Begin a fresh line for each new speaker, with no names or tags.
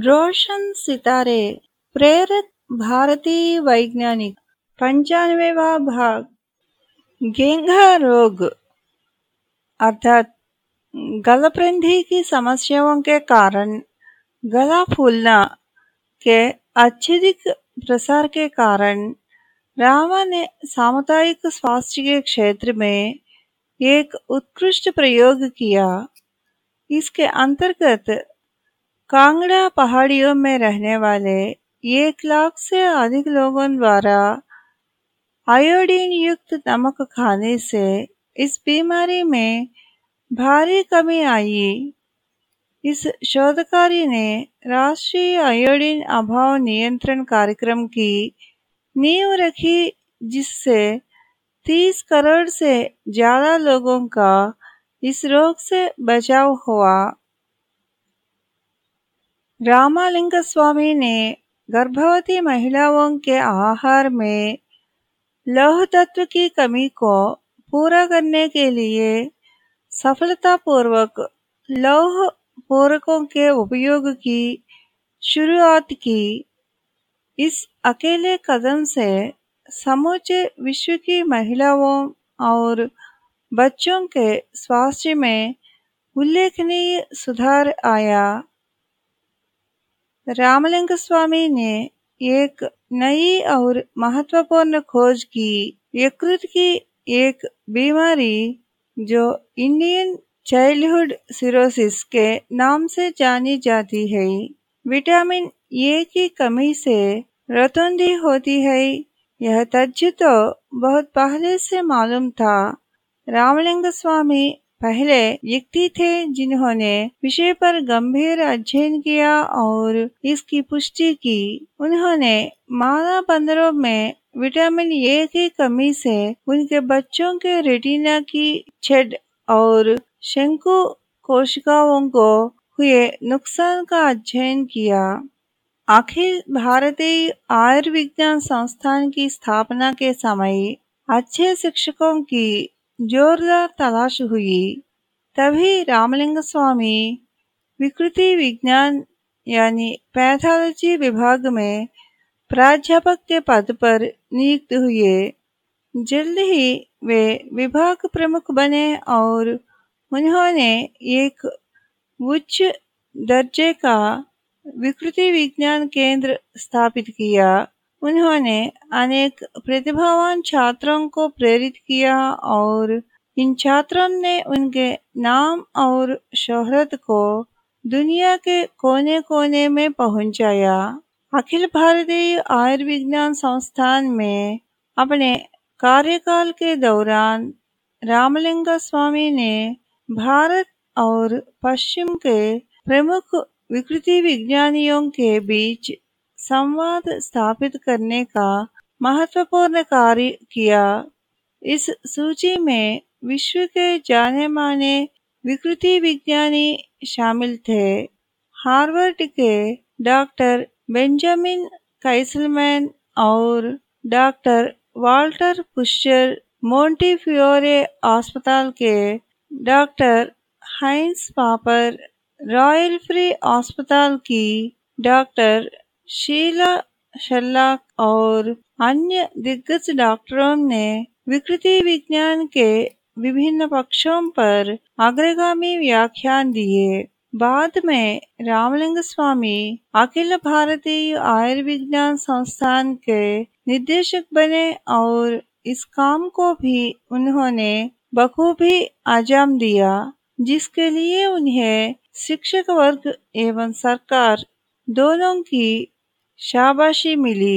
रोशन सितारे प्रेरित भारतीय वैज्ञानिक पंचानवे भाग गेंगा रोग अर्थात गलप्रंधी की समस्याओं के कारण गला फूलना के अत्यधिक प्रसार के कारण रामा ने सामुदायिक स्वास्थ्य के क्षेत्र में एक उत्कृष्ट प्रयोग किया इसके अंतर्गत कांगड़ा पहाड़ियों में रहने वाले एक लाख से अधिक लोगों द्वारा आयोडीन युक्त नमक खाने से इस बीमारी में भारी कमी आई इस शोधकारी ने राष्ट्रीय आयोडीन अभाव नियंत्रण कार्यक्रम की नींव रखी जिससे 30 करोड़ से ज्यादा लोगों का इस रोग से बचाव हुआ रामालिंग स्वामी ने गर्भवती महिलाओं के आहार में लौह तत्व की कमी को पूरा करने के लिए सफलतापूर्वक लौह पूरकों के उपयोग की शुरुआत की इस अकेले कदम से समूचे विश्व की महिलाओं और बच्चों के स्वास्थ्य में उल्लेखनीय सुधार आया रामलिंग स्वामी ने एक नई और महत्वपूर्ण खोज की यकृत की एक बीमारी जो इंडियन चाइल्डहुड सिरोसिस के नाम से जानी जाती है विटामिन ए की कमी से रतुंडी होती है यह तथ्य तो बहुत पहले से मालूम था रामलिंग स्वामी पहले व्यक्ति थे जिन्होंने विषय पर गंभीर अध्ययन किया और इसकी पुष्टि की उन्होंने मानव बंदरों में विटामिन ए की कमी से उनके बच्चों के रेटिना की छेद और शंकु कोशिकाओं को हुए नुकसान का अध्ययन किया आखिर भारतीय आयुर्विज्ञान संस्थान की स्थापना के समय अच्छे शिक्षकों की जोरदार तलाश हुई तभी रामलिंग स्वामी विकृति विज्ञान यानी पैथोलॉजी विभाग में प्राध्यापक के पद पर नियुक्त हुए जल्द ही वे विभाग प्रमुख बने और उन्होंने एक उच्च दर्जे का विकृति विज्ञान केंद्र स्थापित किया उन्होंने अनेक प्रतिभावान छात्रों को प्रेरित किया और इन छात्रों ने उनके नाम और शोहरत को दुनिया के कोने कोने में पहुंचाया। अखिल भारतीय आयुर्विज्ञान संस्थान में अपने कार्यकाल के दौरान रामलिंग स्वामी ने भारत और पश्चिम के प्रमुख विकृति विज्ञानियों के बीच संवाद स्थापित करने का महत्वपूर्ण कार्य किया इस सूची में विश्व के जाने माने विकृति विज्ञानी शामिल थे हार्वर्ड के डॉक्टर बेंजामिन कैसलमैन और डॉक्टर वाल्टर पुश्चर मोंटीफ्योरे अस्पताल के डॉक्टर हाइंस पापर रॉयल फ्री अस्पताल की डॉक्टर शीला शल्ला और अन्य दिग्गज डॉक्टरों ने विकृति विज्ञान के विभिन्न पक्षों पर अग्रगामी व्याख्यान दिए बाद में रामलिंग स्वामी अखिल भारतीय आयुर्विज्ञान संस्थान के निदेशक बने और इस काम को भी उन्होंने बखूबी अंजाम दिया जिसके लिए उन्हें शिक्षक वर्ग एवं सरकार दोनों की शाबाशी मिली